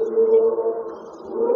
विहितशास्त्रैर् मनःशुद्धये विद्या चित्तपदार्थो मनविधा निर्वात्मा दीयते तत्त्वं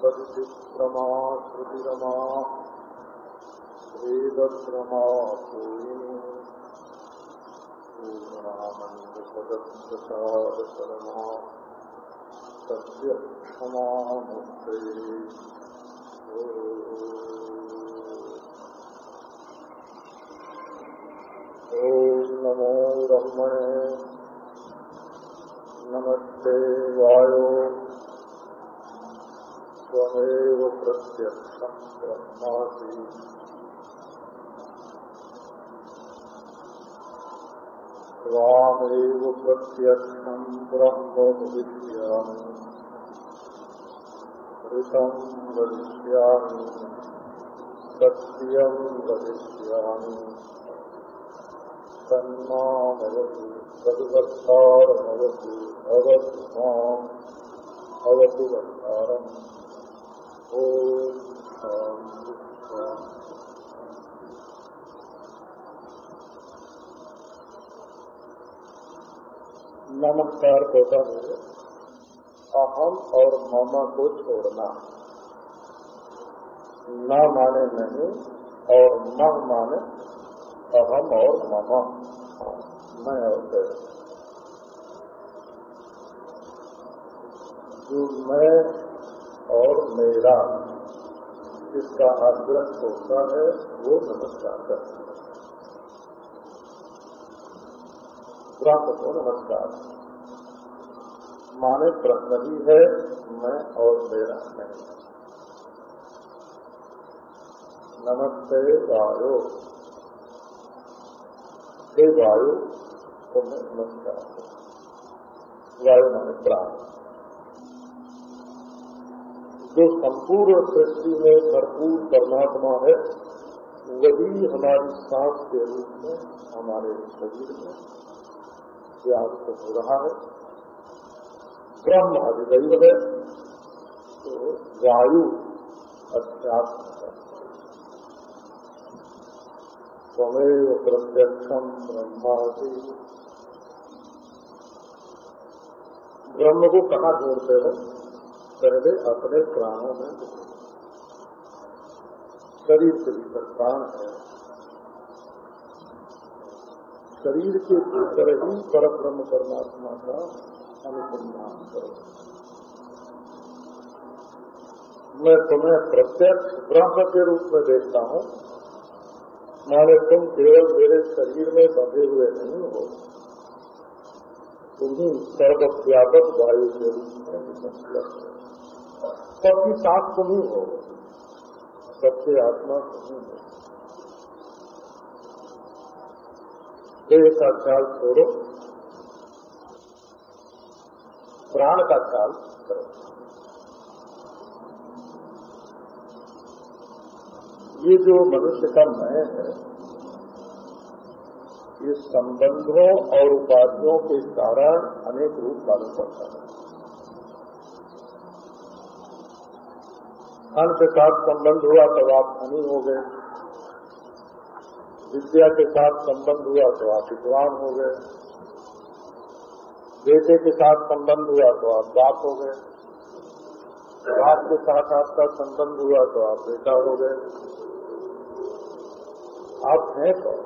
त्वं तदितिक्रमा श्रुतिरमा वेदक्रमा तस्य क्षमामुक्ते ॐ नमो ब्रह्मणे नमस्ते वायो। त्वमेव प्रत्यक्षं ब्रह्मासि त्वामेव ब्रह्म ऋतं वदिष्यामि। वदिष्यामि। माम् शान्ति नमस्कार कहता है, अहम और मामा को छोड़ना। न माने नहीं और न माने अहम और मामा। मैं और जो मैं और मेरा। जिसका आग्रह होता है, वो नमस्कार करता है ब्रह्म को नमस्कार। माने ब्रह्म भी है, मैं और मेरा नहीं। नमस्ते वायु। हे वायु, तुम्हें नमस्कार। वायु माने प्राण। जो संपूर्ण सृष्टि में भरपूर परमात्मा है, वही हमारी सांस के रूप में, हमारे शरीर में व्याप्त हो रहा है। ब्रह्म अधिदैव है तो वायु अध्यात्म स्वमेव प्रत्यक्षम ब्रह्मादि ब्रह्म को कहा जोड़ते हैं? पहले अपने प्राणों में शरीर के भीतर प्राण है। शरीर के भीतर ही पर ब्रह्म परमात्मा का अनुसंधान करो। मैं तुम्हें प्रत्यक्ष ब्रह्म के रूप में देखता हूँ, माने तुम केवल मेरे शरीर में बंधे हुए नहीं हो। तुम ही सर्वव्यापक वायु के रूप में हो सबकी साथ तुम ही हो, सबके आत्मा तुम ही हो। देह का ख्याल छोड़ो, प्राण का ख्याल करो। ये जो मनुष्य का मैं है, ये संबंधों और उपाधियों के कारण अनेक रूप मालूम पड़ता है। धन के साथ संबंध हुआ तब आप धनी हो गए। विद्या के साथ संबंध हुआ तो आप विद्वान हो गए। बेटे के साथ संबंध हुआ तो आप बाप हो गए। बाप के साथ आपका संबंध हुआ तो आप बेटा हो गए। आप हैं तो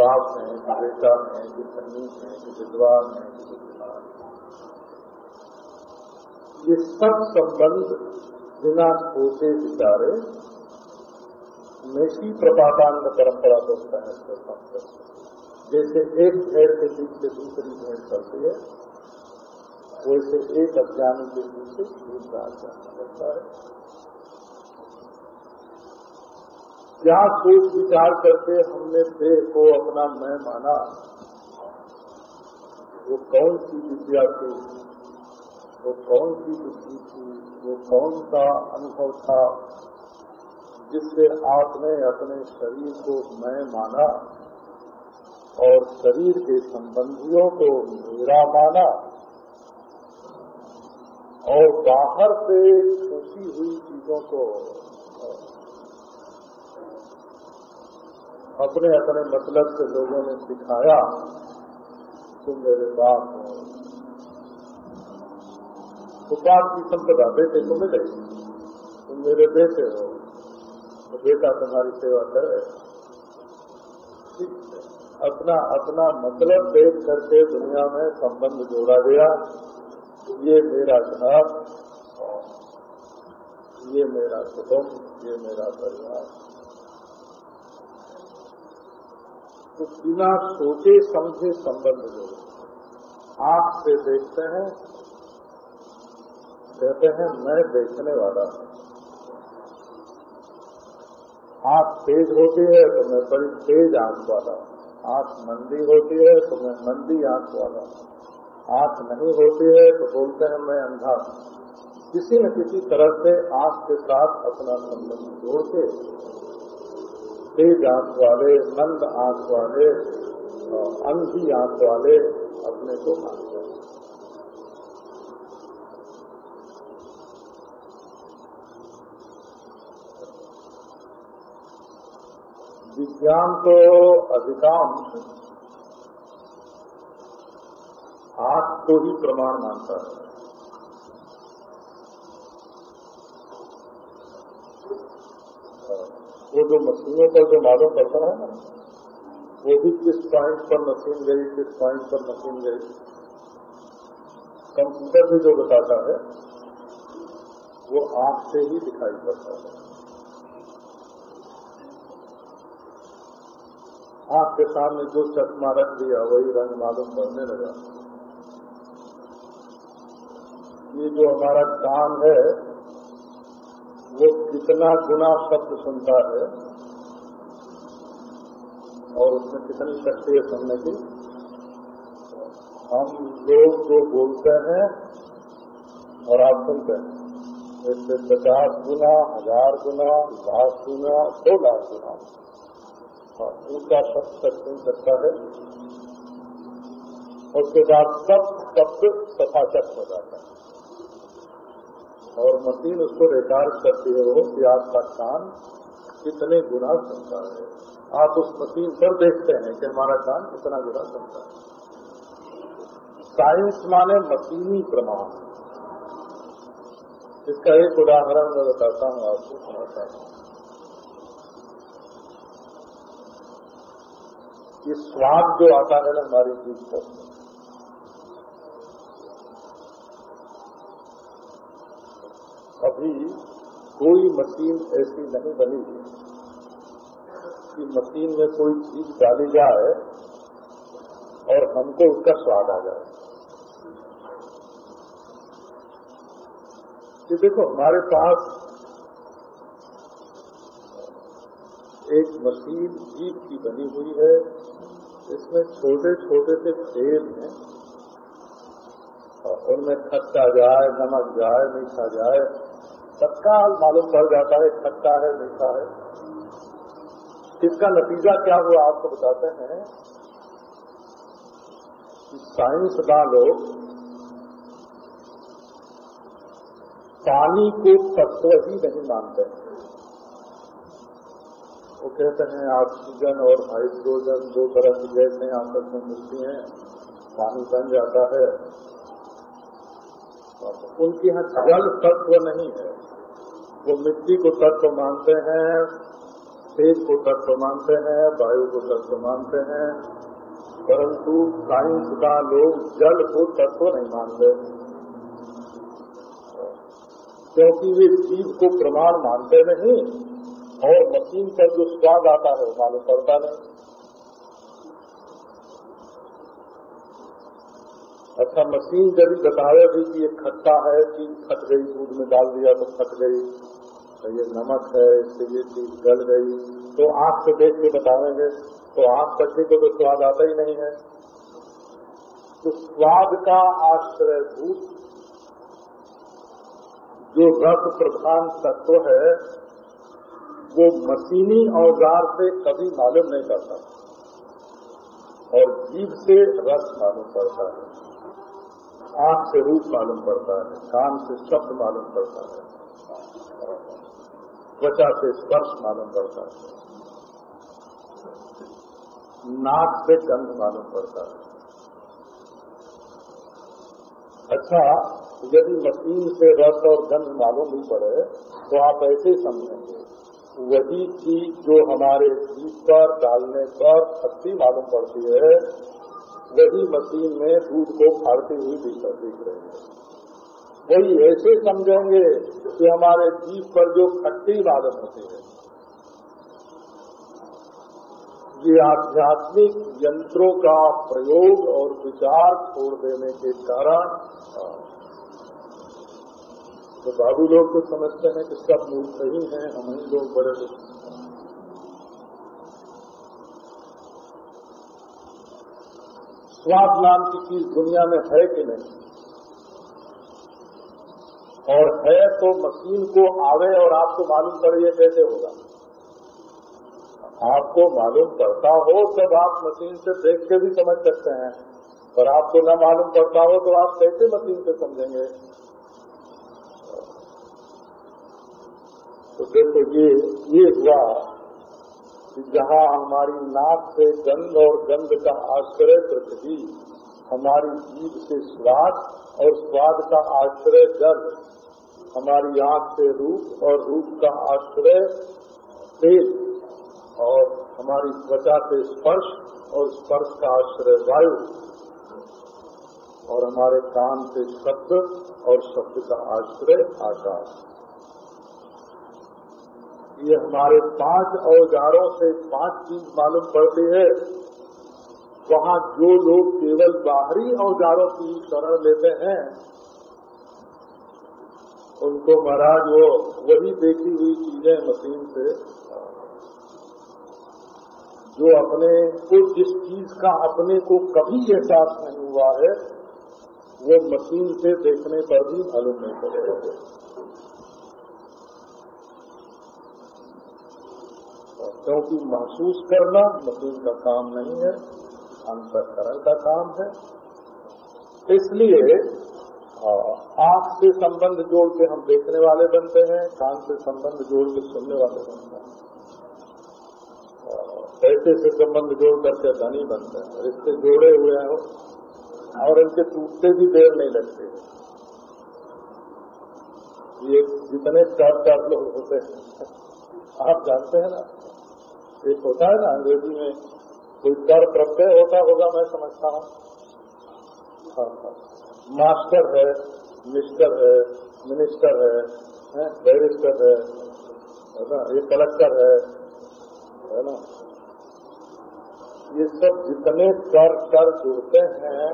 बाप हैं बेटा हैं कि सैनिक हैं कि विद्वान हैं कि विद्वान ये सब संबंध बिना सोचे विचारे मेसी प्रपातांग परंपरा को कहते जैसे एक भेड़ के बीच से दूसरी भेड़ करती है, वैसे एक अज्ञानी के पीछे दूसरा अज्ञान करता है। क्या सोच विचार करके हमने देह को अपना मैं माना, वो कौन सी विद्या थी वो कौन सी बुद्धि थी, वो कौन सा अनुभव था, जिससे आपने अपने शरीर को मैं माना और शरीर के संबंधियों को मेरा माना और बाहर से छूटी हुई चीज़ों को अपने अपने मतलब से लोगों ने सिखाया, तुम मेरे बाप हो तो बाप की संपदा, बेटे को मिले। तुम मेरे बेटे हो तो बेटा तुम्हारी सेवा करे। अपना अपना मतलब देख करके दुनिया में संबंध जोड़ा गया। ये मेरा घर ये मेरा कुटुंब, ये मेरा परिवार। तो बिना सोचे समझे संबंध जोड़े। आँख से देखते हैं कहते हैं, मैं देखने वाला हूँ। आँख तेज होती है तो मैं बड़ी तेज आँख वाला आँख मंदी होती है तो मैं मंदी आँख वाला आँख नहीं होती है तो बोलते हैं, मैं अंधा किसी न किसी तरह से आँख के साथ अपना संबंध जोड़ के तेज आँख वाले, मंद आँख वाले अंधी आँख वाले अपने को मानते हैं। विज्ञान तो अधिकांश आँख को ही प्रमाण मानता है। वो जो मशीनों पर जो मालूम पड़ता है ना, वो भी किस पॉइंट पर मशीन गई, किस पॉइंट पर मशीन गई। कंप्यूटर भी जो बताता है, वो आँख से ही दिखाई पड़ता है। आँख के सामने जो चश्मा रख दिया, वही रंग मालूम पड़ने लगा। ये जो हमारा काम है, वो कितना गुना शब्द सुनता है, और उसमें कितनी शक्ति है सुनने की। हम लोग जो बोलते हैं और आप सुनते हैं, इससे पचास गुना, हज़ार गुना, लाख गुना, दो लाख गुना। हाँ, उनका शब्द सकता है? उसके बाद सब शब्द सफाचक हो जाता है। और मशीन उसको रिकॉर्ड करती है वो कि आपका कान कितने गुना सुनता है। आप उस मशीन पर देखते हैं कि हमारा कान कितना गुना सुनता है। साइंस माने मशीनी प्रमाण। इसका एक उदाहरण मैं बताता हूँ आपको सुनाता हूँ। ये स्वाद जो आता है ना हमारी जीव पर अभी कोई मशीन ऐसी नहीं बनी कि मशीन में कोई चीज़ डाली जाए और हमको उसका स्वाद आ जाए। कि देखो, हमारे पास एक मशीन जीप की बनी हुई है इसमें छोटे छोटे से छेद हैं। और उनमें खट्टा जाए नमक जाए मीठा जाए तत्काल मालूम पड़ जाता है, खट्टा है, मीठा है। इसका नतीजा क्या हुआ, आपको बताते हैं कि साइंसदान लोग पानी को तत्व ही नहीं मानते वो कहते हैं, ऑक्सीजन और हाइड्रोजन दो तरह की गैसें आपस में मिलती हैं। पानी बन जाता है। उनके यहाँ जल तत्व नहीं है। वो मिट्टी को तत्व मानते हैं, तेज को तत्व मानते हैं, वायु को तत्व मानते हैं, परंतु साइंस का लोग जल को तत्व नहीं मानते। क्योंकि वे जीव को प्रमाण मानते नहीं। और मशीन का जो स्वाद आता है वो मालूम पड़ता नहीं। अच्छा मशीन यदि बतावे भी कि ये खट्टा है, चीज़ खट गई, दूध में डाल दिया तो खट गई तो ये नमक है, इससे ये चीज़ गल गई तो आँख से देख के बतावेंगे तो आँख कटने को तो स्वाद आता ही नहीं है। तो स्वाद का आश्रय भूत, जो रस प्रधान तत्व है वो मशीनी औज़ार से कभी मालूम नहीं करता। और जीव से रस मालूम पड़ता है। आँख से रूप मालूम पड़ता है। कान से शब्द मालूम पड़ता है। त्वचा से स्पर्श मालूम पड़ता है। नाक से गंध मालूम पड़ता है। अच्छा यदि मशीन से रस और गंध मालूम भी पड़े तो आप ऐसे समझेंगे। वही चीज़ जो हमारे जीव पर डालने पर खट्टी मालूम पड़ती है। वही मशीन में दूध को फाड़ती हुई दिख रही है। वही ऐसे समझेंगे कि हमारे जीव पर जो खट्टी मालूम होती है। ये आध्यात्मिक यंत्रों का प्रयोग और विचार छोड़ देने के कारण तो बाबू लोग तो समझते हैं कि सब मूर्ख ही हैं, हम ही लोग बड़े लोग। स्वाद नाम की चीज़ दुनिया में है कि नहीं? और है तो मशीन को आवे और आपको मालूम पड़े ये कैसे होगा। आपको मालूम पड़ता हो तब आप मशीन से देख के भी समझ सकते हैं और आपको न मालूम पड़ता हो तो आप कैसे मशीन से समझेंगे? तो देखो ये ये हुआ कि जहाँ हमारी नाक से गंध और गंध का आश्रय पृथ्वी, हमारी जीव से स्वाद और स्वाद का आश्रय जल, हमारी आँख से रूप और रूप का आश्रय तेज और हमारी त्वचा से स्पर्श और स्पर्श का आश्रय वायु और हमारे कान से शब्द और शब्द का आश्रय आकाश। ये हमारे पाँच औजारों से पाँच चीज़ मालूम पड़ती है। वहाँ जो लोग केवल बाहरी औजारों की शरण लेते हैं, उनको महाराज वो वही देखी हुई चीज़ें मशीन से, जो अपने को जिस चीज़ का अपने को कभी एहसास नहीं हुआ है, वो मशीन से देखने पर भी मालूम नहीं पड़ेगा। क्योंकि महसूस करना मशीन का काम नहीं है, अंतकरण का काम है। इसलिए आँख से संबंध जोड़ के हम देखने वाले बनते हैं, कान से संबंध जोड़ के सुनने वाले बनते हैं। पैसे से संबंध जोड़ करके धनी बनते हैं। रिश्ते जोड़े हुए हैं और इनके टूटते भी देर नहीं लगते। ये जितने चार लोग होते हैं, आप जानते हैं ना? एक होता है ना, अंग्रेज़ी में कोई कर प्रत्यय होता होगा, मैं समझता हूँ। हाँ हाँ। मास्टर है, मिस्टर है, मिनिस्टर है बैरिस्टर है है ना, ये कलेक्टर है है ना। ये सब जितने कर कर जुड़ते हैं,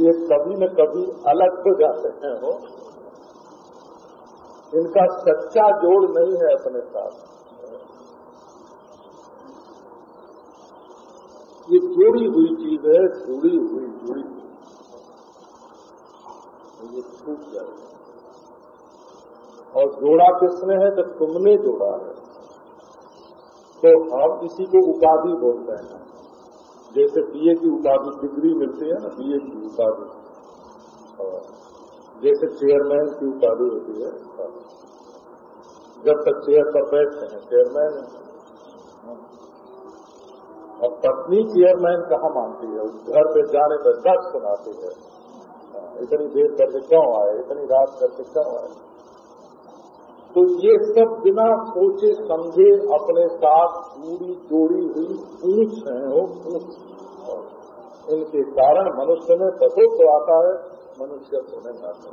ये कभी न कभी अलग हो जाते हैं वो। इनका सच्चा जोड़ नहीं है अपने साथ। ये जोड़ी हुई चीज़ है जुड़ी हुई जुड़ी हुई ये छूट जाएगा और जोड़ा किसने है? तो तुमने जोड़ा है। तो हम इसी को उपाधि बोलते हैं। जैसे बीए की उपाधि डिग्री मिलती है ना बीए की उपाधि। जैसे चेयरमैन की उपाधि होती है। जब तक चेयर पर बैठते हैं। चेयरमैन और पत्नी चेयरमैन कहाँ मानती है? घर पे जाने पर दस सुनाती है। इतनी देर करके क्यों आए? इतनी रात करके क्यों आए? तो ये सब बिना सोचे समझे अपने साथ पूरी जोड़ी हुई पूछ है वो पूछ। इनके कारण मनुष्य में प्रकोप तो आता है, मनुष्य को नहीं आता।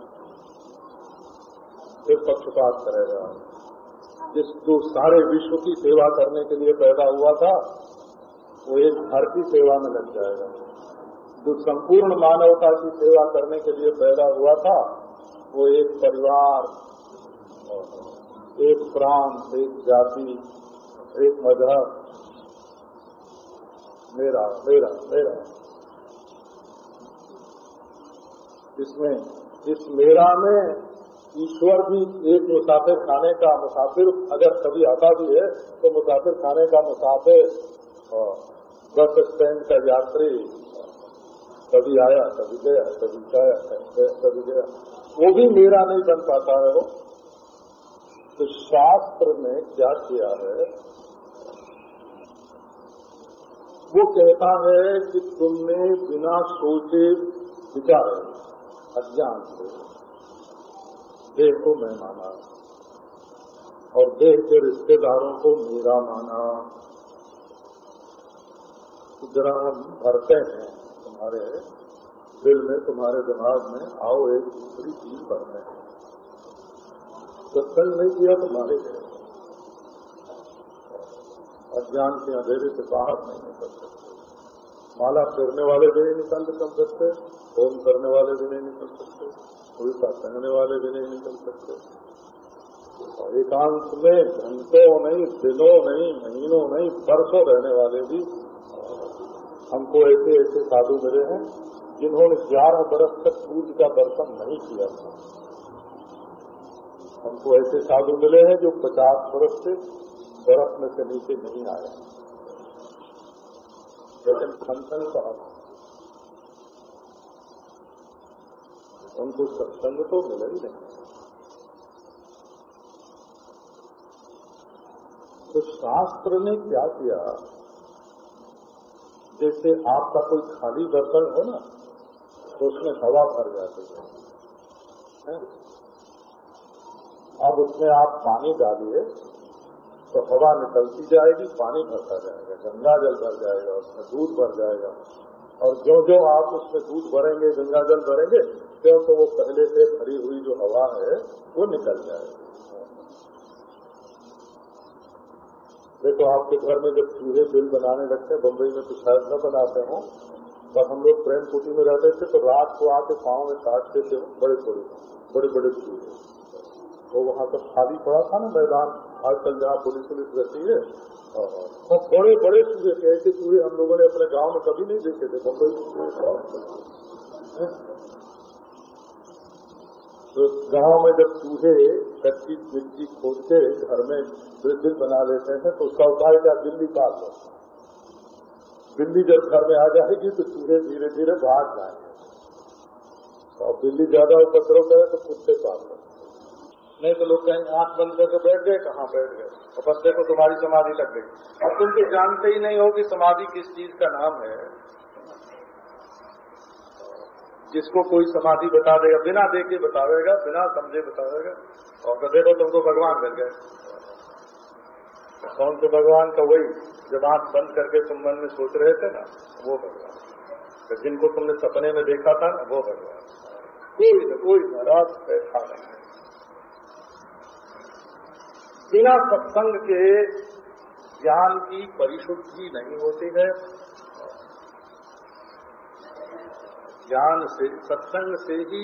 फिर पक्षपात करेगा। जिस जो सारे विश्व की सेवा करने के लिए पैदा हुआ था वो एक घर की सेवा में लग जाएगा। जो संपूर्ण मानवता की सेवा करने के लिए पैदा हुआ था, वो एक परिवार, एक प्रांत एक जाति, एक मज़हब। मेरा मेरा मेरा। इसमें, इस मेरा में ईश्वर भी एक मुसाफिर खाने का मुसाफिर, अगर कभी आता भी है तो मुसाफिर खाने का मुसाफिर बस स्टैंड का यात्री कभी आया, कभी गया कभी गया कभी गया। वो भी मेरा नहीं बन पाता है वो। तो शास्त्र ने क्या किया है? वो कहता है कि तुमने बिना सोचे विचारे अज्ञान से देह को मैं माना और देह के रिश्तेदारों को मेरा माना। जरा हम भरते हैं तुम्हारे दिल में, तुम्हारे दिमाग में, आओ एक दूसरी चीज़ भरने हैं। सत्संग नहीं किया तो मारे गए। अज्ञान के अंधेरे से बाहर नहीं निकल सकते। माला फेरने वाले भी नहीं निकल निकल सकते, होम करने वाले भी नहीं निकल सकते उल्टा पहनने वाले भी नहीं निकल सकते। एकांत में घंटों नहीं, दिनों नहीं, महीनों नहीं वर्षों रहने वाले भी हमको ऐसे ऐसे साधु मिले हैं जिन्होंने ग्यारह बरस तक सूर्य का दर्शन नहीं किया था। हमको ऐसे साधु मिले हैं जो पचास वर्ष से बर्फ़ में से नीचे नहीं आए। लेकिन खंडन कहा उनको सत्संग तो मिला ही नहीं। तो शास्त्र ने क्या किया? जैसे आपका कोई खाली बर्तन हो ना तो उसमें हवा भर जाती है। अब उसमें आप पानी डालिए तो हवा निकलती जाएगी, पानी भरता जाएगा, गंगा जल भर जाएगा, उसमें दूध भर जाएगा। और जो जो आप उसमें दूध भरेंगे, गंगा जल भरेंगे क्यों तो वो पहले से भरी हुई जो हवा है, वो निकल जाएगी। देखो, आपके घर में जब चूहे बिल बनाने लगते हैं बम्बई में तो शायद न बनाते हो, पर हम लोग प्रेम कुटी में रहते थे तो रात को आके पाँव में काटते थे बड़े बड़े बड़े बड़े चूहे। तो वहाँ तो खाली पड़ा था ना मैदान, आजकल जहाँ पुलिस पुलिस रहती है और बड़े बड़े चूहे थे ऐसे चूहे हम लोगों ने अपने गाँव में कभी नहीं देखे थे बम्बई तो गाँव में जब चूहे कच्ची मिट्टी खोद के घर में बिल्डिंग बना लेते हैं तो उसका उपाय क्या बिल्ली पाल लो बिल्ली जब घर में आ जाएगी तो चूहे धीरे धीरे भाग जाएँगे और बिल्ली ज़्यादा उपद्रव करे तो कुत्ते पाल लो नहीं तो लोग कहेंगे आँख बंद करके बैठ गए कहाँ बैठ गए और बस को तुम्हारी समाधि लग गई। अब तुम तो जानते ही नहीं हो कि समाधि किस चीज़ का नाम है। जिसको कोई समाधि बता देगा, बिना देखे बतावेगा, बिना समझे बतावेगा। और तो देखो तुमको भगवान मिल गए। कौन से भगवान का वही, जब आँख बंद करके तुम मन में सोच रहे थे ना, वो भगवान। तो जिनको तुमने सपने में देखा था ना, वो भगवान। कोई न कोई नाराज़ बैठा नहीं बिना सत्संग के ज्ञान की परिशुद्धि नहीं होती है। ज्ञान से, सत्संग से ही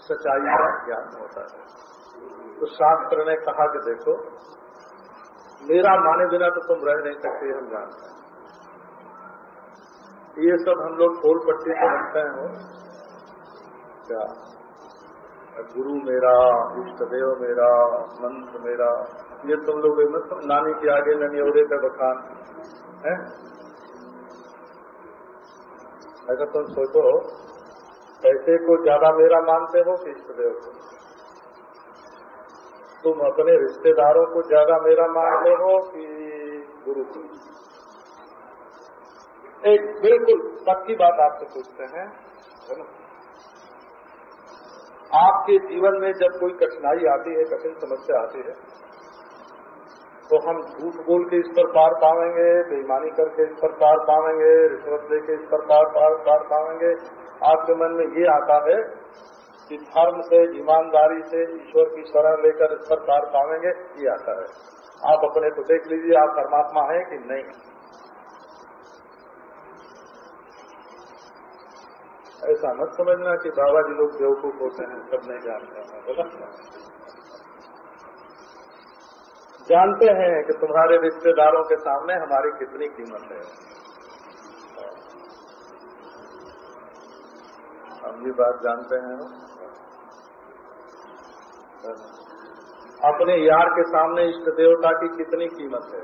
सच्चाई का ज्ञान होता है। तो शास्त्र ने कहा कि देखो, मेरा माने बिना तो तुम रह नहीं सकते हम जानते हैं। ये सब हम लोग खोल पट्टी से रखते हैं क्या? गुरु मेरा, इष्ट देव मेरा, मंत्र मेरा, ये तुम लोग नानी के आगे ननियोरे का बखान, है? अगर तुम सोचो, पैसे को ज़्यादा मेरा मानते हो कि इष्टदेव को तुम अपने रिश्तेदारों को ज़्यादा मेरा मानते हो कि गुरु को एक बिल्कुल पक्की बात आपसे पूछते हैं, है ना? आपके जीवन में जब कोई कठिनाई आती है, कठिन समस्या आती है तो हम झूठ बोल के इस पर पार पावेंगे, बेईमानी करके इस पर पार पावेंगे, रिश्वत लेके इस पर पार पार पार पावेंगे। आपके मन में ये आता है कि धर्म से, ईमानदारी से, ईश्वर की शरण लेकर इस पर पार पावेंगे, ये आता है। आप अपने को देख लीजिए, आप परमात्मा हैं कि नहीं? ऐसा मत समझना कि बाबा जी लोग बेवकूफ़ होते हैं, सब नहीं जानते हैं। बोला। जानते हैं कि तुम्हारे रिश्तेदारों के सामने हमारी कितनी कीमत है। हम ये बात जानते हैं। अपने यार के सामने इष्ट देवता की कितनी कीमत है?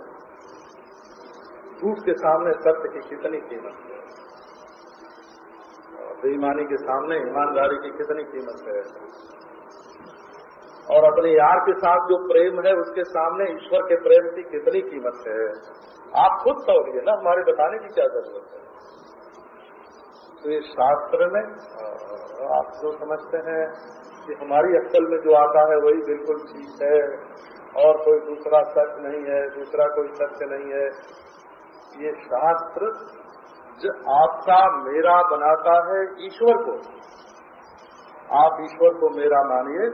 झूठ के सामने सत्य की कितनी कीमत है? बेईमानी के सामने ईमानदारी की कितनी कीमत है? और अपने यार के साथ जो प्रेम है, उसके सामने ईश्वर के प्रेम की कितनी कीमत है। आप खुद समझिए ना, हमारे बताने की क्या ज़रूरत है? तो ये शास्त्र में आप जो समझते हैं कि हमारी अक्ल में जो आता है, वही बिल्कुल ठीक है, और कोई दूसरा सत्य नहीं है, दूसरा कोई सत्य नहीं है। ये शास्त्र जो आपका मेरा बनाता है ईश्वर को। आप ईश्वर को मेरा मानिए।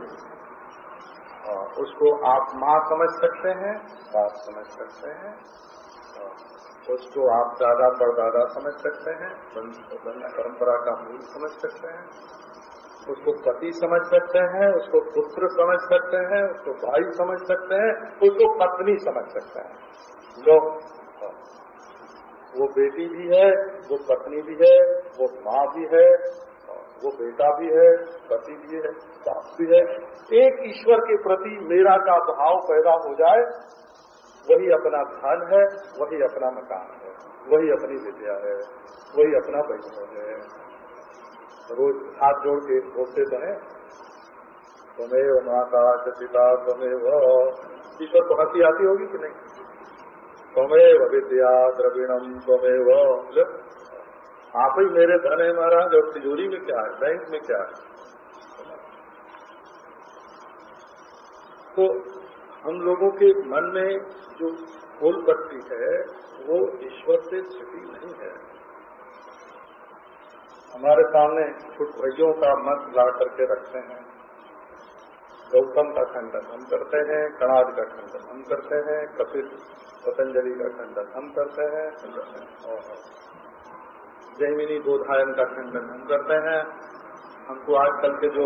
उसको आप माँ समझ सकते हैं, बाप समझ सकते हैं उसको आप दादा परदादा समझ सकते हैं परंपरा का मूल समझ सकते हैं, उसको पति समझ सकते हैं, उसको पुत्र समझ सकते हैं, उसको भाई समझ सकते हैं, उसको पत्नी समझ सकते हैं। लोग वो बेटी भी है, वो पत्नी भी है, वो माँ भी है वो बेटा भी है, पति भी है बाप भी है, एक ईश्वर के प्रति मेरा का भाव पैदा हो जाए, वही अपना धन है, वही अपना मकान है, वही अपनी विद्या है, वही अपना वैष्णव है। रोज हाथ जोड़ के बोलते हैं तुम्हें माता पिता तुम्हें ईश्वर को हँसी आती होगी कि नहीं? तुम्हें विद्या द्रविणम तुम्हें आप ही मेरे धन है महाराज, और तिजोरी में क्या है? बैंक में क्या है? तो हम लोगों के मन में जो फूल पट्टी है, वो ईश्वर से छिपी नहीं है। हमारे सामने कुछ भाइयों का मत ला करके रखते हैं। गौतम का खंडन हम करते हैं कणाद का खंडन हम करते हैं, कपिल, पतंजलि का खंडन हम करते हैं जैमिनी बोधायन का खंडन हम करते हैं। हमको आजकल के जो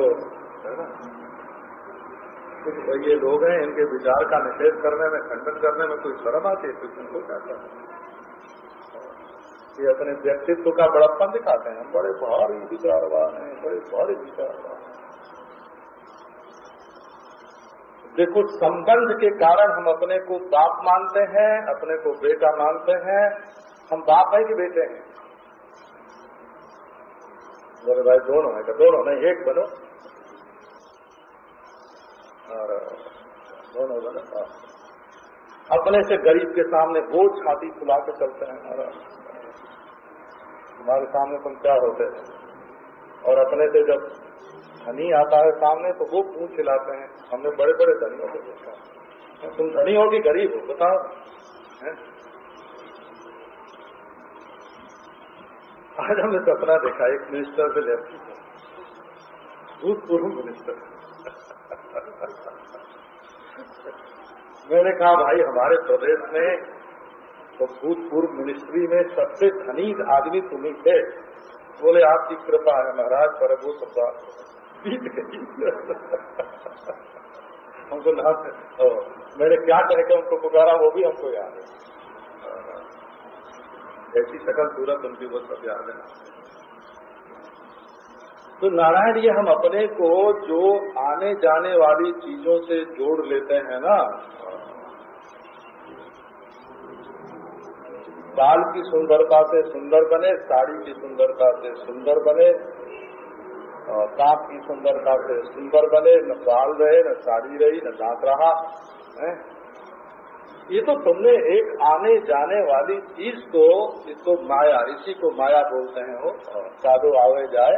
ये लोग हैं, इनके विचार का निषेध करने में, खंडन करने में कोई शर्म आती है कुछ उनको क्या करना ये अपने व्यक्तित्व का बड़प्पन दिखाते हैं। हम बड़े भारी विचारवान हैं, बड़े भारी विचारवान देखो, संबंध के कारण हम अपने को बाप मानते हैं, अपने को बेटा मानते हैं। हम बाप है कि बेटे हैं? बोले भाई दोनों है क्या दोनों नहीं, एक बनो। और दोनों बनो हाँ। अपने से गरीब के सामने वो छाती फुला के चलते हैं हमारे सामने तुम क्या होते हैं? और अपने से जब धनी आता है सामने तो वो पूछ खिलाते हैं। हमने बड़े बड़े धनियों को देखा। तुम धनी हो कि गरीब हो, बताओ। आज हमने सपना देखा, एक मिनिस्टर से लेफ्टी भूतपूर्व मिनिस्टर मैंने कहा, भाई, हमारे प्रदेश में तो भूतपूर्व मिनिस्ट्री में सबसे धनी आदमी तुम्हें थे बोले, आपकी कृपा है महाराज, पर वो सब बीत गई हमको नाम मैंने क्या कह के उनको पुकारा, वो भी हमको याद है। ऐसी सकल सूरत उनकी वो सब याद है। तो नारायण, ये हम अपने को जो आने जाने वाली चीज़ों से जोड़ लेते हैं ना, बाल की सुंदरता से सुंदर बने, साड़ी की सुंदरता से सुंदर बने दांत की सुंदरता से सुंदर बने, न बाल रहे, न साड़ी रही, न दांत रहा, है? ये तो तुमने एक आने जाने वाली चीज़ को इसको माया, इसी को माया बोलते हैं वो साधु आवे जाए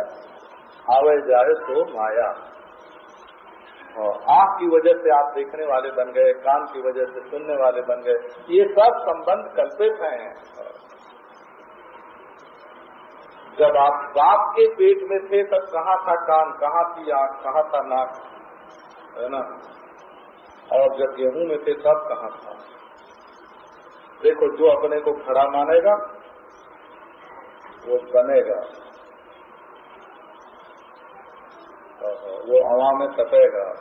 आवे जाए तो माया। आँख की वजह से आप देखने वाले बन गए, कान की वजह से सुनने वाले बन गए, ये सब संबंध कल्पित हैं। जब आप बाप के पेट में थे, तब कहाँ था कान, कहाँ थी आँख, कहाँ था नाक, है ना? और जब गेहूँ में थे, तब कहाँ था? देखो, जो अपने को खड़ा मानेगा, वो बनेगा। वो हवा में तपेगा।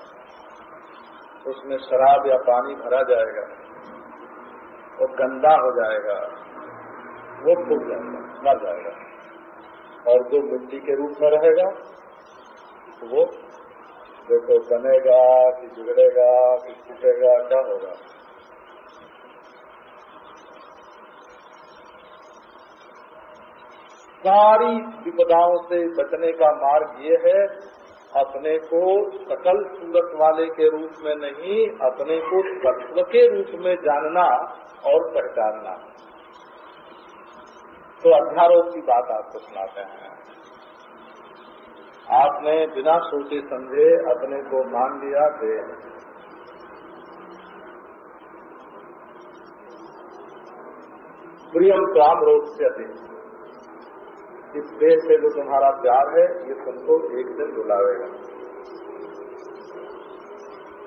उसमें शराब या पानी भरा जाएगा। वो गंदा हो जाएगा। वो फूक जाएगा, मर जाएगा। और जो मिट्टी के रूप में रहेगा, वो देखो, बनेगा कि बिगड़ेगा, कि टूटेगा क्या होगा? सारी विपदाओं से बचने का मार्ग ये है, अपने को सकल सूरत वाले के रूप में नहीं, अपने को तत्व के रूप में जानना और पहचानना। तो अध्यारोप की बात आपको सुनाते हैं। आपने बिना सोचे समझे अपने को मान लिया, दे। प्रियम स्वाम रोग से अधिक इस देह से जो तुम्हारा प्यार है, ये तुमको एक दिन रुलावेगा।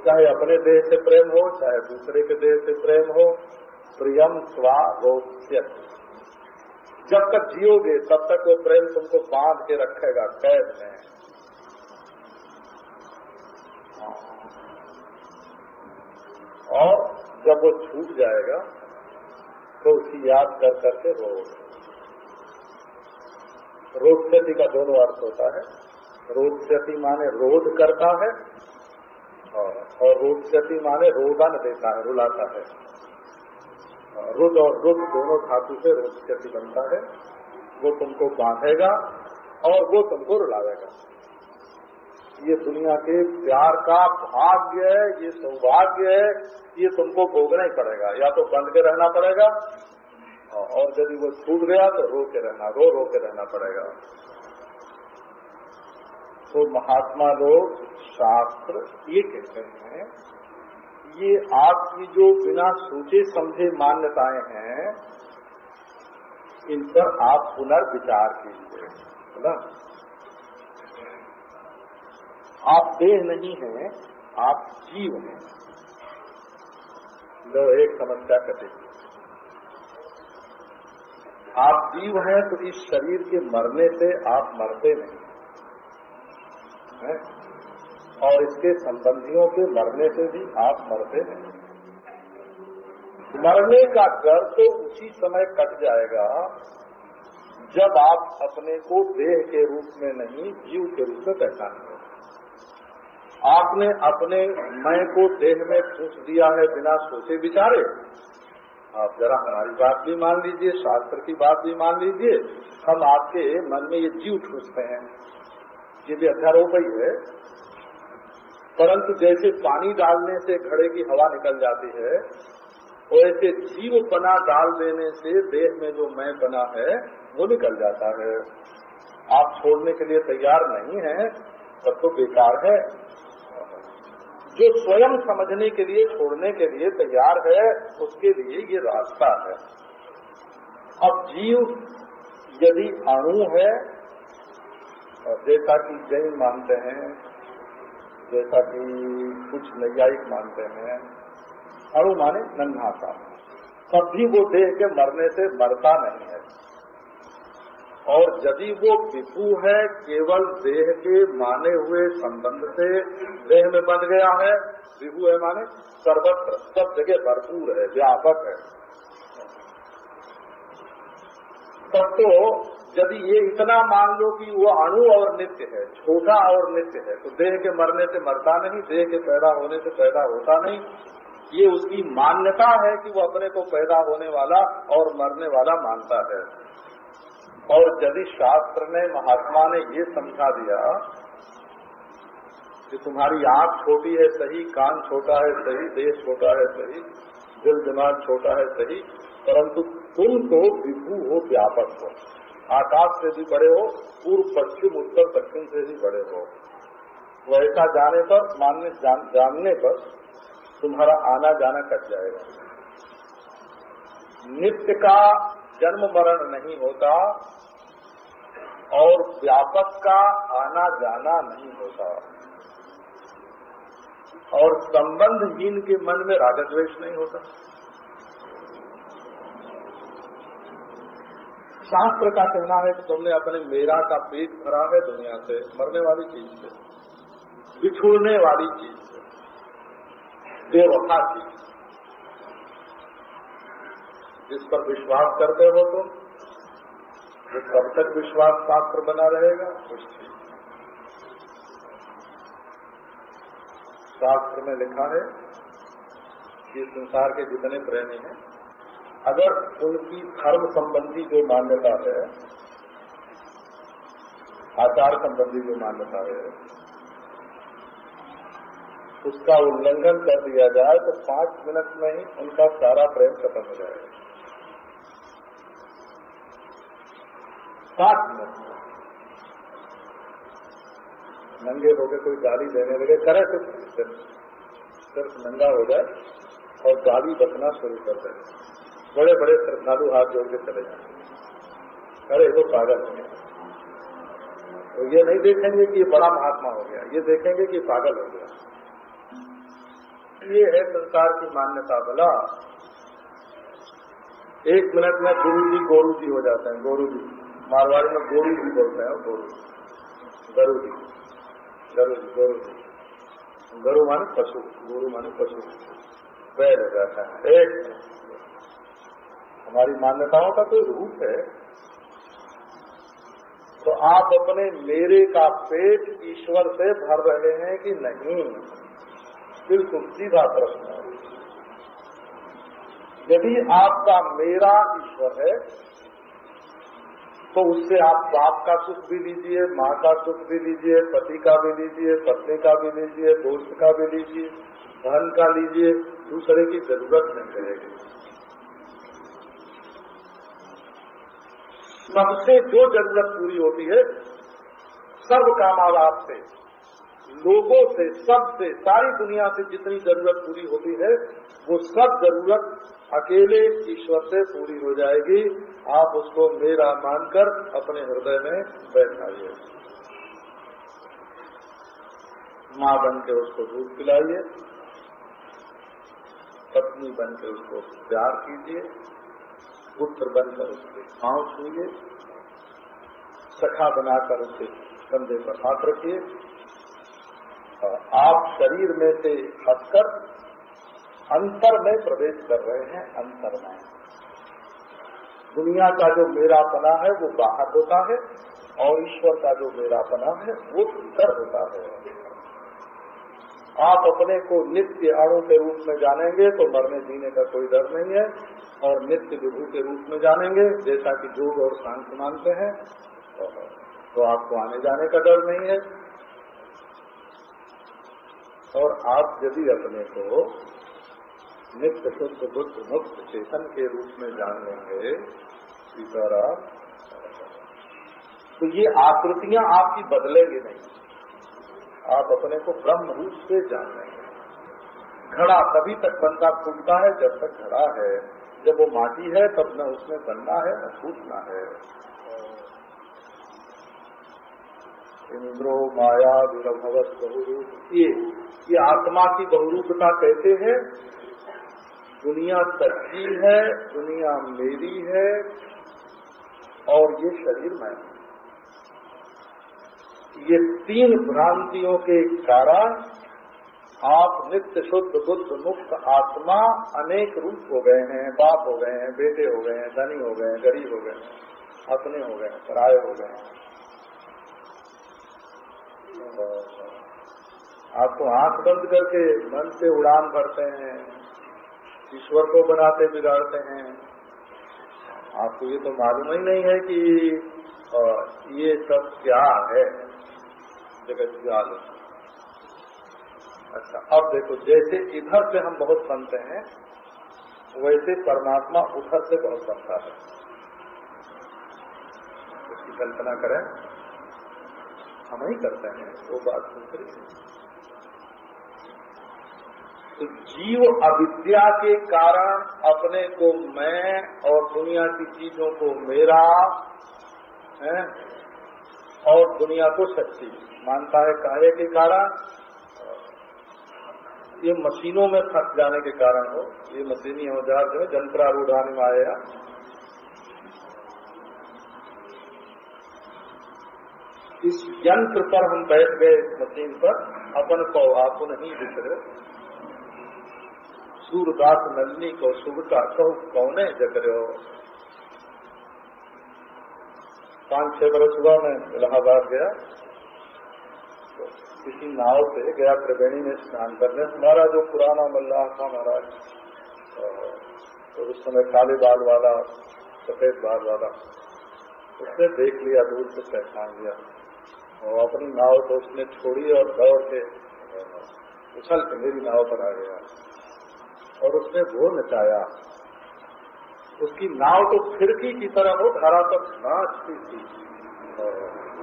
चाहे अपने देह से प्रेम हो, चाहे दूसरे के देह से प्रेम हो, प्रियम स्वारोच्य जब तक जियोगे, तब तक वो प्रेम तुमको बाँध के रखेगा, कैद में। और जब वो छूट जाएगा तो उसी याद कर करके रोगे रोधस्यति का दोनों अर्थ होता है। रोधस्यति माने रोध करता है और रोधस्यति माने रोदन देता है, रुलाता है। रुद और रुद दोनों धातु से रोधस्यति बनता है। वो तुमको बांधेगा और वो तुमको रुलावेगा। ये दुनिया के प्यार का भाग्य है, ये सौभाग्य है, ये तुमको भोगना ही पड़ेगा। या तो बंद के रहना पड़ेगा और यदि वो छूट गया तो रो के रहना, रो रो के रहना पड़ेगा। तो महात्मा लोग शास्त्र ये कहते हैं, ये आपकी जो बिना सोचे समझे मान्यताएँ हैं, इन पर आप पुनर्विचार कीजिए ना? आप देह नहीं हैं, आप जीव हैं। लो, एक समस्या कटे आप जीव हैं तो इस शरीर के मरने से आप मरते नहीं। है? और इसके संबंधियों के मरने से भी आप मरते नहीं। मरने का डर तो उसी समय कट जाएगा जब आप अपने को देह के रूप में नहीं, जीव के रूप में पहचानेंगे आपने अपने मैं को देह में पूछ दिया है बिना सोचे विचारे आप जरा हमारी बात भी मान लीजिए, शास्त्र की बात भी मान लीजिए। हम आपके मन में ये जीव ठूसते हैं। ये भी अध्यारोप ही है। परंतु जैसे पानी डालने से घड़े की हवा निकल जाती है, वैसे जीव बना डाल देने से देह में जो मैं बना है, वो निकल जाता है। आप छोड़ने के लिए तैयार नहीं है, तब तो बेकार है। जो स्वयं समझने के लिए, छोड़ने के लिए तैयार है, उसके लिए ये रास्ता है। अब जीव यदि अणु है, और जैसा कि जैन मानते हैं, जैसा कि कुछ नैयायिक मानते हैं, अणु माने नन्हा सा। तब भी वो देह के मरने से मरता नहीं है। और यदि वो विभू है, केवल देह के माने हुए संबंध से देह में बन गया है। विभू है माने सर्वत्र, सब जगह भरपूर है, व्यापक है। तब तो यदि ये इतना मान लो कि वो अणु और नित्य है, छोटा और नित्य है तो देह के मरने से मरता नहीं, देह के पैदा होने से पैदा होता नहीं। ये उसकी मान्यता है कि वो अपने को पैदा होने वाला और मरने वाला मानता है। और यदि शास्त्र ने महात्मा ने ये समझा दिया कि तुम्हारी आँख छोटी है सही कान छोटा है सही देश छोटा है सही दिल दिमाग छोटा है सही परंतु तुम तो विभू हो व्यापक हो। आकाश से भी बड़े हो पूर्व पश्चिम उत्तर दक्षिण से भी बड़े हो। वैसा जाने पर मानने जान, जानने पर तुम्हारा आना जाना कट जाएगा। नित्य का जन्म मरण नहीं होता और व्यापक का आना जाना नहीं होता। और संबंधहीन के मन में रागद्वेश नहीं होता। शास्त्र का कहना है कि तुमने अपने मेरा का पेट भरा है दुनिया से, मरने वाली चीज़ से, बिछुड़ने वाली चीज़ से बेवफा चीज़ जिस पर विश्वास करते हो तुम, जो कब तक विश्वास पात्र बना रहेगा शास्त्र में लिखा है कि संसार के जितने प्रेमी हैं, अगर उनकी धर्म संबंधी जो मान्यता है, आचार संबंधी जो मान्यता है, उसका उल्लंघन कर दिया जाए तो पाँच मिनट में ही उनका सारा प्रेम खत्म हो जाएगा। पाँच मिनट नंगे होकर कोई गाली देने लगे, करे तो सिर्फ़ नंगा हो जाए और गाली बचना शुरू कर दे। बड़े बड़े श्रद्धालु हाथ जोड़ के चले जाए अरे तो पागल है। तो ये नहीं देखेंगे कि ये बड़ा महात्मा हो गया, ये देखेंगे कि पागल हो गया। ये है संसार की मान्यता बोला। एक मिनट में गुरु जी गोरू जी हो जाते हैं गोरू जी मारवाड़ी में गोरू भी बोलते हैं, गोरू। गरु जी गरु गोरू माने पशु गोरू माने पशु। बैठ जाता है। एक हमारी मान्यताओं का कोई रूप है तो आप अपने मेरे का पेट ईश्वर से भर रहे हैं कि नहीं? बिल्कुल सीधा प्रश्न है। यदि आपका मेरा ईश्वर है तो उससे आप बाप का सुख भी लीजिए, माँ का सुख भी लीजिए, पति का भी लीजिए, पत्नी का भी लीजिए, दोस्त का भी लीजिए धन का लीजिए, दूसरे की ज़रूरत नहीं रहेगी। सबसे जो ज़रूरत पूरी होती है सर्व कामावाद से, लोगों से सबसे सारी दुनिया से जितनी ज़रूरत पूरी होती है, वो सब ज़रूरत अकेले ईश्वर से पूरी हो जाएगी। आप उसको मेरा मानकर अपने हृदय में बैठाइए। माँ बन के उसको दूध पिलाइए। पत्नी बन के उसको प्यार कीजिए। पुत्र बनकर उसके पाँव छूए सखा बनाकर उसके कंधे पर हाथ रखिए। आप शरीर में से हटकर अंतर में प्रवेश कर रहे हैं, अंतर में। दुनिया का जो मेरा पना है, वो बाहर होता है और ईश्वर का जो मेरा पना है, वो भीतर होता है। आप अपने को नित्य अणु के रूप में जानेंगे तो मरने जीने का कोई डर नहीं है और नित्य विभू के रूप में जानेंगे, जैसा कि योग और शांति मानते हैं। तो आपको आने जाने का डर नहीं है। और आप यदि अपने को नित्य शुद्ध बुद्ध मुक्त चेतन के रूप में जान लेंगे सीताराम तो ये आकृतियाँ आपकी बदलेंगे नहीं। आप अपने को ब्रह्म रूप से जान लेंगे घड़ा तभी तक बनता फूटता है जब तक घड़ा है। जब वो माटी है, तब न उसमें बनना है, न फूटना है। इंद्रो माया विरभवत बहुरूप। ये ये आत्मा की बहुरूपता कहते हैं दुनिया सच्ची है, दुनिया मेरी है, और ये शरीर मैं ये तीन भ्रांतियों के कारण आप नित्य शुद्ध बुद्ध मुक्त आत्मा अनेक रूप हो गए हैं, बाप हो गए हैं, बेटे हो गए हैं, धनी हो गए हैं, गरीब हो गए हैं, अपने हो गए हैं पराये हो गए हैं। आप तो आँख बंद करके मन से उड़ान भरते हैं। ईश्वर को बनाते, बिगाड़ते हैं। आपको ये तो मालूम ही नहीं है कि ये सब क्या है? जगत जाल अच्छा अब देखो, जैसे इधर से हम बहुत बनते हैं, वैसे परमात्मा उधर से बहुत बनता है। उसकी कल्पना करें। हम ही करते हैं, वो बात दूसरी तो जीव अविद्या के कारण अपने को मैं और दुनिया की चीज़ों को मेरा, है, और दुनिया को सच्ची मानता है कार्य के कारण? ये मशीनों में फंस जाने के कारण हो। ये मशीनी औज़ार जो है जंत्रारूढ़ान में आएगा इस यंत्र पर हम बैठ गए मशीन पर, अपन को आप नहीं बिसरे सूरदास नलनी को सुबह कहो, कौने हो पाँच छह बरस हुआ मैं इलाहाबाद गया। तो किसी नाव से गया त्रिवेणी में स्नान करने। हमारा जो पुराना मल्लाह था महाराज तो उस समय काले बाल वाला, सफ़ेद बाल वाला, उसने देख लिया, दूर से पहचान लिया। और अपनी नाव तो उसने छोड़ी और दौड़ के उछल के मेरी नाव पर आ गया। और उसने वो नचाया। उसकी नाव तो खिड़की की तरह हो धारा तक नाचती थी।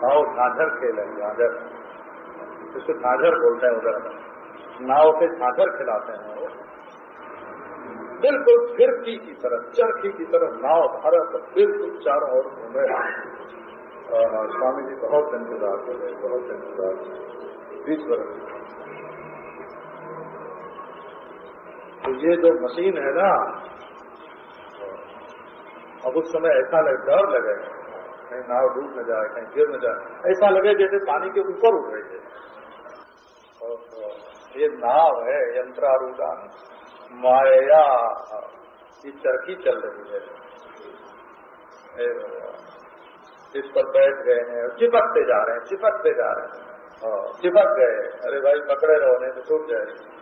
नाव झाझर खेले झाझर। जिसको झाझर बोलते हैं उधर। नाव से झाझर खिलाते हैं वो। बिल्कुल फिरकी की तरह, चरखी की तरह नाव धारा पर बिल्कुल चारों ओर घूमे। स्वामी जी, बहुत इंतज़ार हो गए बहुत इंतज़ार। बीस वर्ष। तो ये जो मशीन है ना, अब उस समय ऐसा लगे, डर लगे, कहीं नाव डूब न जाए, कहीं गिर न जाए, ऐसा लगे जैसे पानी के ऊपर उठ रही है। ये नाव है, यंत्रारूढ़ान, माया की चरखी चल रही है। इस पर बैठ गए हैं, चिपकते जा रहे हैं, चिपकते जा रहे हैं। चिपक गए, अरे भाई, पकड़े रहो, नहीं तो छूट जाए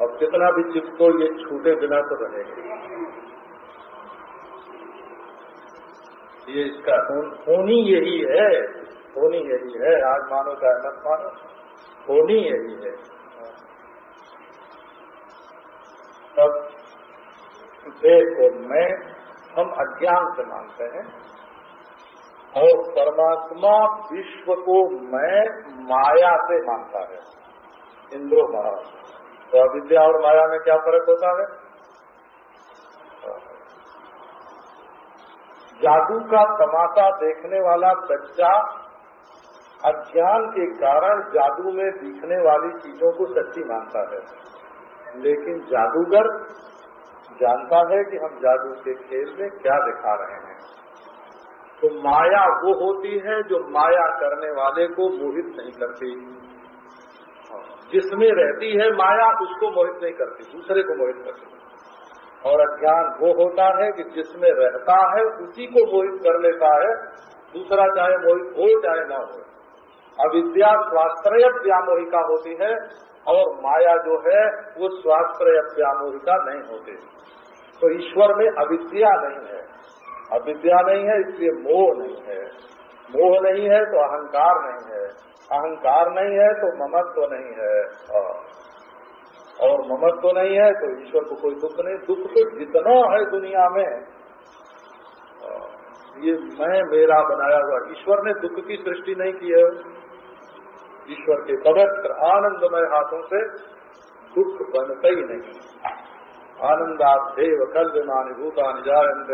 और कितना भी चिपको ये छूटे बिना तो रहेंगे। ये इसका होनी यही है, होनी यही है। आज मानो चाहे मत मानो, होनी यही है। तब देखो मैं, हम अज्ञान से मानते हैं। और परमात्मा विश्व को मैं माया से मानता है। इंद्रो महाराज। तो अविद्या और माया में क्या फ़र्क होता है? जादू का तमाशा देखने वाला बच्चा अज्ञान के कारण जादू में दिखने वाली चीज़ों को सच्ची मानता है। लेकिन जादूगर जानता है कि हम जादू के खेल में क्या दिखा रहे हैं। तो माया वो होती है जो माया करने वाले को मोहित नहीं करती। जिसमें रहती है माया, उसको मोहित नहीं करती, दूसरे को मोहित करती। और अज्ञान वो होता है कि जिसमें रहता है, उसी को मोहित कर लेता है, दूसरा चाहे मोहित हो, चाहे ना हो। अविद्या स्वाश्रय व्यामोहिका होती है, और माया जो है, वो स्वाश्रय व्यामोहिका नहीं होती। तो ईश्वर में अविद्या नहीं है। अविद्या नहीं है, इसलिए मोह नहीं है। मोह नहीं है तो अहंकार नहीं है। अहंकार नहीं है तो ममत्व नहीं है। और ममत्व नहीं है तो ईश्वर को कोई दुख नहीं। दुख तो जितना है दुनिया में। ये मैं, मेरा बनाया हुआ। ईश्वर ने दुख की सृष्टि नहीं की है। ईश्वर के पवित्र, आनंदमय हाथों से दुख बनता ही नहीं। आनंदादेव कल विमानी भूतानि जायंत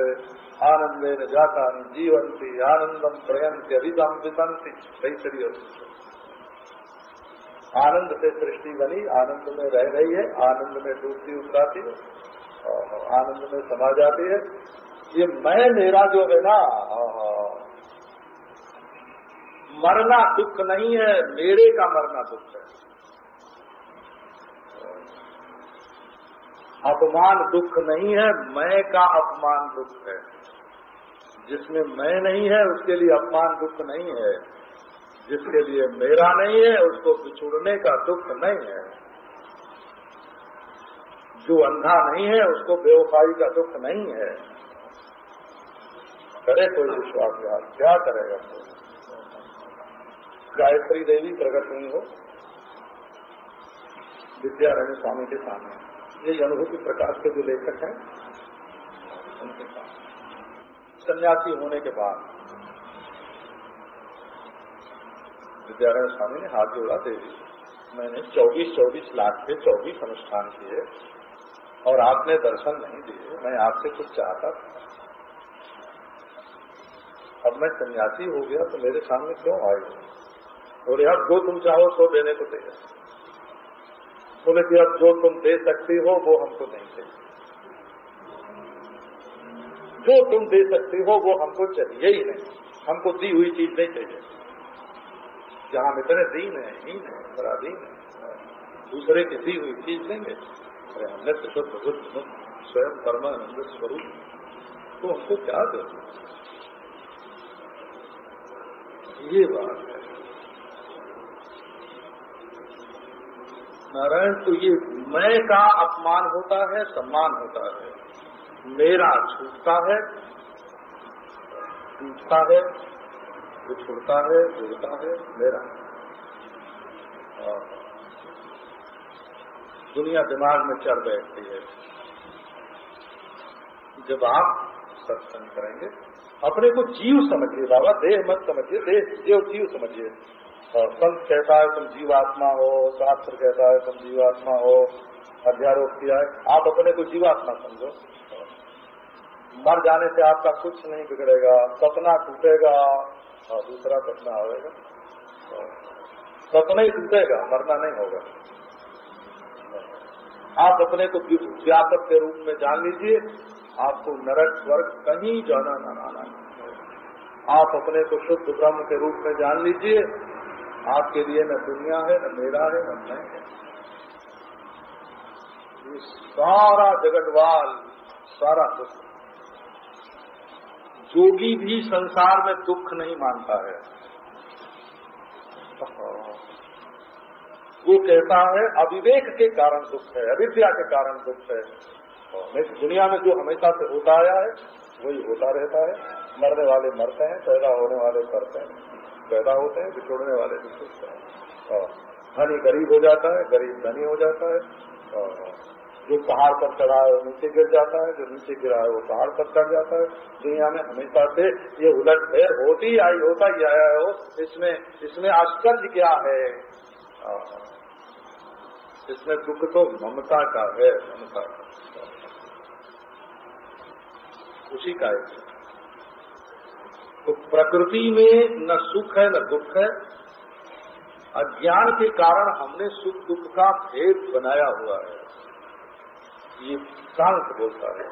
आनंदे न जाता जीवंती आनंदम प्रयंती अभिदम विसंती सही आनंद से सृष्टि बनी, आनंद में रह रही है, आनंद में डूबती उतराती है आनंद में समा जाती है। ये मैं मेरा जो है ना मरना दुख नहीं है, मेरे का मरना दुख है। अपमान दुख नहीं है, मैं का अपमान दुख है। जिसमें मैं नहीं है, उसके लिए अपमान दुख नहीं है। जिसके लिए मेरा नहीं है, उसको बिछुड़ने का दुख नहीं है। जो अंधा नहीं है, उसको बेवफाई का दुख नहीं है। करे कोई विश्वासघात क्या करेगा कोई? गायत्री देवी प्रकट हुई हो। विद्यारायण स्वामी के सामने। ये अनुभूति प्रकाश के जो लेखक हैं, उनके सामने। सन्यासी होने के बाद विद्यारायण स्वामी ने हाथ जोड़ा देवी मैंने 24-24 लाख के 24 अनुष्ठान किए और आपने दर्शन नहीं दिए। मैं आपसे कुछ चाहता था। अब मैं सन्यासी हो गया तो मेरे सामने क्यों आए? बोले, अब जो तुम चाहो सो देने को दे बोले, कि अब जो तुम दे सकती हो, वो हमको नहीं चाहिए। जो तुम दे सकती हो, वो हमको चाहिए ही नहीं। हमको दी हुई चीज़ नहीं चाहिए। जहाँ इतने दीन है, हीन है, पराधीन है, दूसरे की दी हुई चीज़ देंगे। अरे हमने तो शुद्ध बुद्ध स्वयं परमानंद स्वरूप। तो हमको क्या दे ये बात है। नारायण तो ये मैं का अपमान होता है, सम्मान होता है। मेरा छूटता है, टूटता है। छूटता है जुड़ता है, मेरा। और दुनिया दिमाग में चढ़ बैठती है। जब आप सत्संग करेंगे, अपने को जीव समझिए बाबा, देह मत समझिए, देह देव जीव समझिए। और संत कहता है, तुम जीवात्मा हो, शास्त्र कहता है, तुम जीवात्मा हो, अध्यारोप किया है। आप अपने को जीवात्मा समझो। मर जाने से आपका कुछ नहीं बिगड़ेगा, सपना टूटेगा और दूसरा सपना आएगा सपना ही टूटेगा, मरना नहीं होगा। आप अपने को व्यापक के रूप में जान लीजिए। आपको नरक, स्वर्ग कहीं जाना न आना आप अपने को शुद्ध ब्रह्म के रूप में जान लीजिए। आपके लिए न दुनिया है, न मेरा है, न मैं है। ये सारा जगतवाल, सारा दुख। जोगी भी संसार में दुख नहीं मानता है। वो कहता है, अविवेक के कारण दुख है, अविद्या के कारण दुख है। दुनिया में जो हमेशा से होता आया है, वही होता रहता है। मरने वाले मरते हैं, पैदा होने वाले करते हैं, पैदा होते हैं, बिछोड़ने वाले भी बिछोड़ते हैं। धनी गरीब हो जाता है, गरीब धनी हो जाता है। जो पहाड़ पर चढ़ा है, वो नीचे गिर जाता है, जो नीचे गिरा है, वो पहाड़ पर चढ़ जाता है। दुनिया में हमेशा से ये उलट फेर होती आई, होता ही आया है इसमें इसमें आश्चर्य क्या है? इसमें दुख तो ममता का है, ममता का। उसी का है। तो प्रकृति में न सुख है, न दुख है। अज्ञान के कारण हमने सुख दुख का भेद बनाया हुआ है। ये शांत बोलता है,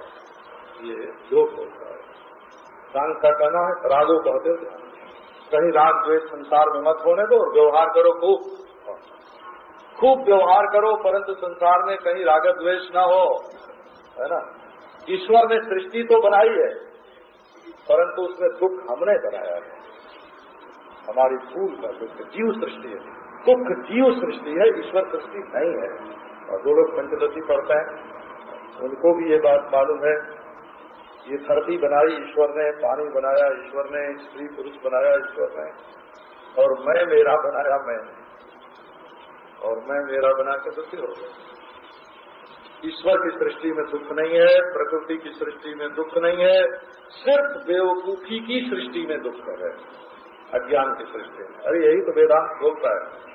ये योग बोलता है। शांत का कहना है रागो कहते थे कहीं राग द्वेष संसार में मत होने दो, व्यवहार करो खूब। खूब व्यवहार करो, परंतु संसार में कहीं राग द्वेष न हो, है ना? ईश्वर ने सृष्टि तो बनाई है, परंतु उसमें दुख हमने बनाया है। हमारी भूल का दुख, जीव सृष्टि है। दुख, जीव सृष्टि है, ईश्वर सृष्टि नहीं है। और जो लोग पंचदशी पढ़ते हैं। उनको भी ये बात मालूम है। ये धरती बनाई ईश्वर ने, पानी बनाया ईश्वर ने, स्त्री पुरुष बनाया ईश्वर ने, और मैं मेरा बनाया मैंने और मैं मेरा बना के दुखी हो गया। ईश्वर की सृष्टि में दुख नहीं है, प्रकृति की सृष्टि में दुख नहीं है, सिर्फ़ बेवकूफ़ी की सृष्टि में दुख है, अज्ञान की सृष्टि में। अरे, यही तो वेदांत बोलता है।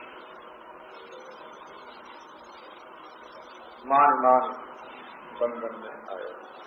मान मान। बंधन में आए